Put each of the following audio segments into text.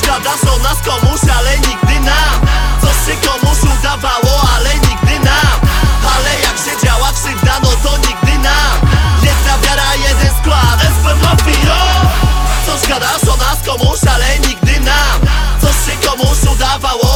gadasz o nas komuś, ale nigdy nam. Coś się komuś udawało, ale nigdy nam. Ale jak się działa krzywda, no to nigdy nam. Jedna wiara, jeden skład SP Mafia Coś gadasz o nas komuś, ale nigdy nam. Coś się komuś udawało,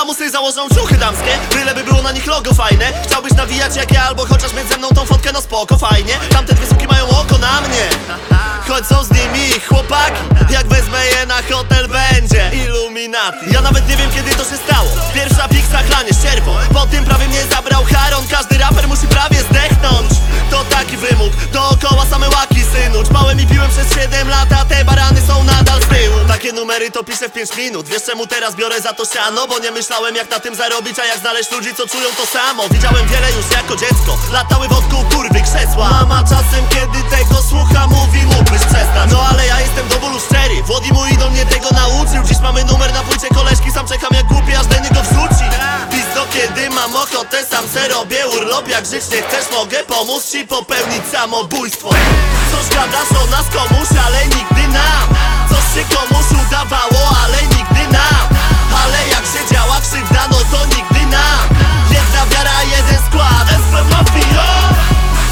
Lamusy założą ciuchy damskie. Byle by było na nich logo fajne. Chciałbyś nawijać jak ja, albo chociaż mieć ze mną tą fotkę, no spoko, fajnie. Tamte dwie suki mają oko Numery to piszę w 5 minut. Wiesz czemu teraz biorę za to siano? Bo nie myślałem jak na tym zarobić A jak znaleźć ludzi co czują to samo. Widziałem wiele już jako dziecko. Latały wokół kurwy krzesła. Mama czasem kiedy tego słucha mówi mógłbyś przestać No ale ja jestem do bólu szczery. Włodzi mój idol mnie tego nauczył. Dziś mamy numer na płycie koleżki. Sam czekam jak głupi aż do niego wrzuci. Pizdo kiedy mam ochotę sam se robię urlop. Jak żyć nie chcesz mogę pomóc ci popełnić samobójstwo. Coś gadasz o nas komuś ale nigdy nam Coś się komuś udawało ale nigdy nam. Ale jak się działa krzywda no to nigdy nam. Jedna wiara jeden skład SP Mafia.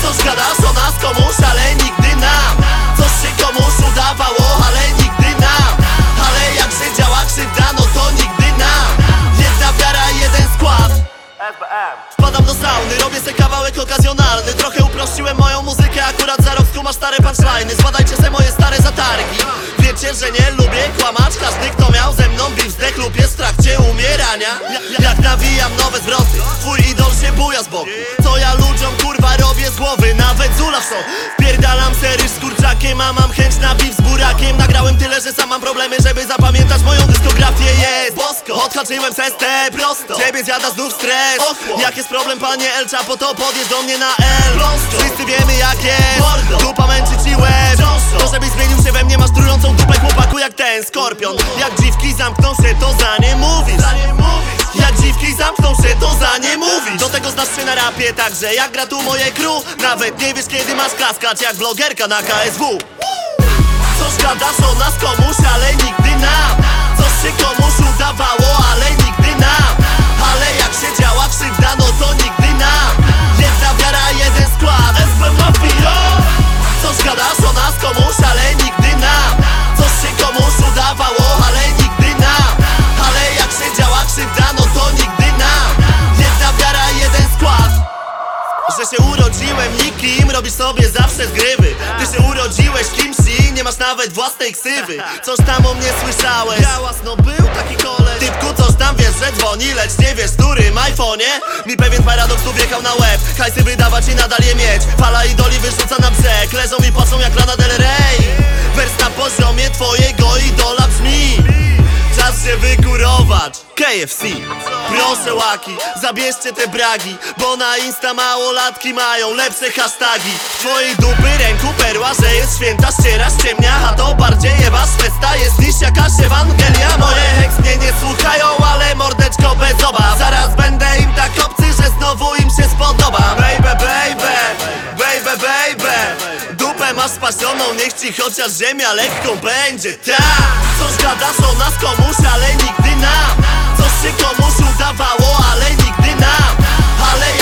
Coś gadasz o nas komuś ale nigdy nam. Coś się komuś udawało ale nigdy nam. Ale jak się działa krzywda no to nigdy nam. Jedna wiara jeden skład. Wpadam do sauny, robię se kawałek okazjonalny. Trochę uprościłem moją muzykę, akurat za rok masz stare punchliny Zbadajcie se moje stare zatargi Wiecie, że nie lubię kłamać. Każdy, kto miał ze mną beef zdech lub jest w trakcie umierania. Ja- Jak nawijam nowe zwroty Twój idol się buja z boku. Co ja ludziom kurwa robię z głowy Nawet zula w show Wpierdalam sery z kurczakiem A mam chęć na beef z burakiem. Nagrałem tyle, że sam mam problemy Żeby zapamiętać moją dyskografię. Jest bosko. Odhaczyłem ST prosto. Ciebie zjada znów stres. Jak jest problem panie El Chapo to podjedź do mnie na L. Wszyscy wiemy jak jest. Dupa męczy ci łeb. To żebyś zmienił się we mnie skorpion. Jak dziwki zamkną się to za nie mówisz. Jak dziwki zamkną się, to za nie mówisz. Do tego znasz się na rapie, także jak gra tu moje crew. Nawet nie wiesz kiedy masz klaskać jak blogerka na KSW Coś gadasz o nas komuś, ale nigdy nam sobie zawsze zgrywy. Ty się urodziłeś kimś i nie masz nawet własnej ksywy. Coś tam o mnie słyszałeś. Hałas, no był taki koleś. Typku coś tam wiesz, że dzwoni, lecz nie wiesz, którym iPhone'ie. Mi pewien paradoks tu wjechał na łeb. Hajsy wydawać i nadal je mieć. Fala idoli wyrzuca na brzeg. Leżą i patrzą jak Lana Del Rey. Wers na poziomie twojego idola brzmi się wykurować. KFC Proszę łaki, zabierzcie te bragi Bo na Insta małolatki mają lepsze hasztagi. Twojej dupy ręku perła, że jest święta Ściera ściemnia, a to bardziej wasz festa Jest niż jakaś Ewangelia. Moje heks mnie nie słuchają, ale mordeczko chociaż ziemia lekką będzie. Tak, coś gadasz o nas komuś, ale nigdy nam. Coś się komuś udawało, ale nigdy nam. Ale